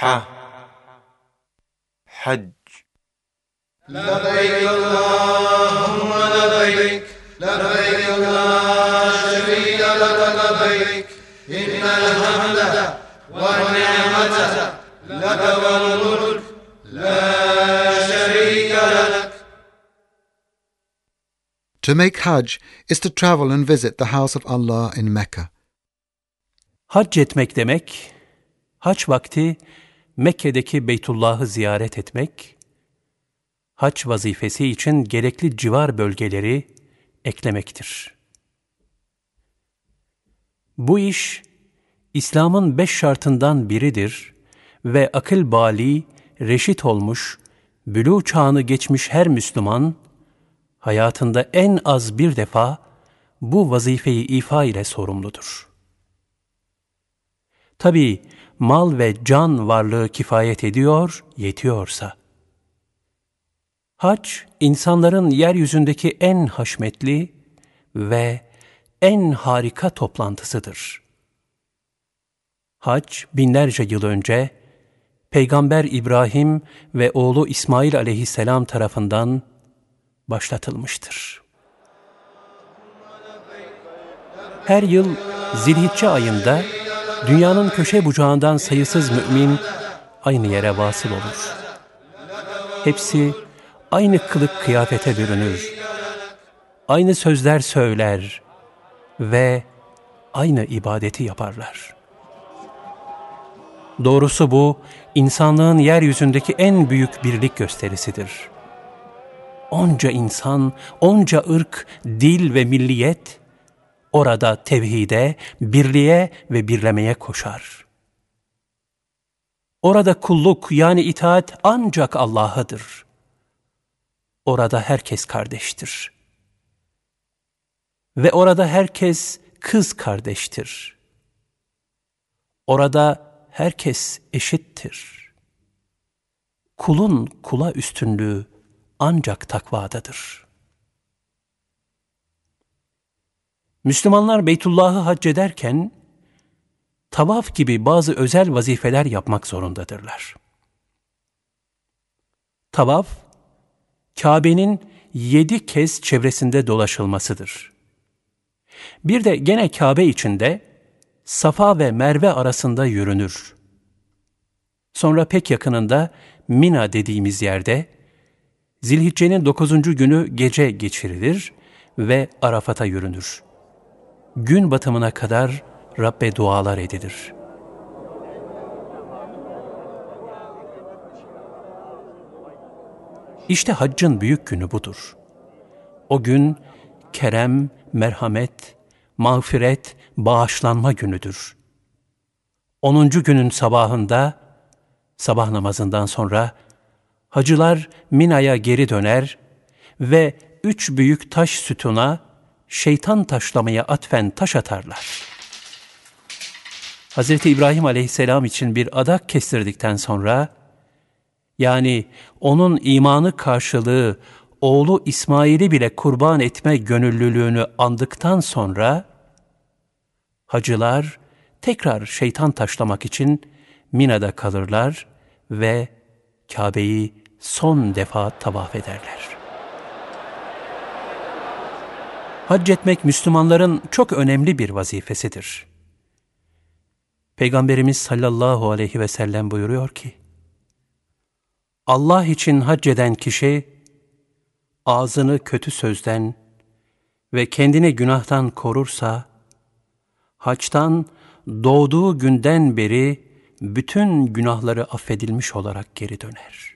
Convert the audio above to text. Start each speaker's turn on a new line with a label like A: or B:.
A: ح حج
B: لبيك اللهم لبيك لبيك لا شريك لك لبيك إن الحمد والنعمة لك والملك لا شريك لك
C: To make Hajj is to travel and visit the house of Allah in Mecca.
D: Hac etmek demek, hac vakti Mekke'deki Beytullah'ı ziyaret etmek, hac vazifesi için gerekli civar bölgeleri eklemektir. Bu iş, İslam'ın beş şartından biridir ve akıl bali, reşit olmuş, bülû çağını geçmiş her Müslüman, hayatında en az bir defa bu vazifeyi ifa ile sorumludur. Tabi mal ve can varlığı kifayet ediyor, yetiyorsa. Hac, insanların yeryüzündeki en haşmetli ve en harika toplantısıdır. Hac, binlerce yıl önce, Peygamber İbrahim ve oğlu İsmail aleyhisselam tarafından başlatılmıştır. Her yıl Zilhicce ayında dünyanın köşe bucağından sayısız mümin aynı yere vasıl olur. Hepsi aynı kılık kıyafete bürünür. Aynı sözler söyler ve aynı ibadeti yaparlar. Doğrusu bu, insanlığın yeryüzündeki en büyük birlik gösterisidir. Onca insan, onca ırk, dil ve milliyet, orada tevhide, birliğe ve birlemeye koşar. Orada kulluk yani itaat ancak Allah'adır. Orada herkes kardeştir. Ve orada herkes kız kardeştir. Orada herkes eşittir. Kulun kula üstünlüğü ancak takvadadır. Müslümanlar Beytullah'ı hac ederken, tavaf gibi bazı özel vazifeler yapmak zorundadırlar. Tavaf, Kabe'nin yedi kez çevresinde dolaşılmasıdır. Bir de gene Kabe içinde Safa ve Merve arasında yürünür. Sonra pek yakınında Mina dediğimiz yerde Zilhicce'nin dokuzuncu günü gece geçirilir ve Arafat'a yürünür. Gün batımına kadar Rabbe dualar edilir. İşte haccın büyük günü budur. O gün kerem, merhamet, mağfiret, bağışlanma günüdür. Onuncu günün sabahında, sabah namazından sonra, hacılar Mina'ya geri döner ve üç büyük taş sütuna şeytan taşlamaya atfen taş atarlar. Hz. İbrahim aleyhisselam için bir adak kestirdikten sonra, yani onun imanı karşılığı oğlu İsmail'i bile kurban etme gönüllülüğünü andıktan sonra, hacılar tekrar şeytan taşlamak için Mina'da kalırlar ve Kabe'yi son defa tavaf ederler. hac etmek Müslümanların çok önemli bir vazifesidir. Peygamberimiz sallallahu aleyhi ve sellem buyuruyor ki, Allah için hac eden kişi, ağzını kötü sözden ve kendini günahtan korursa, haçtan doğduğu günden beri bütün günahları affedilmiş olarak geri döner.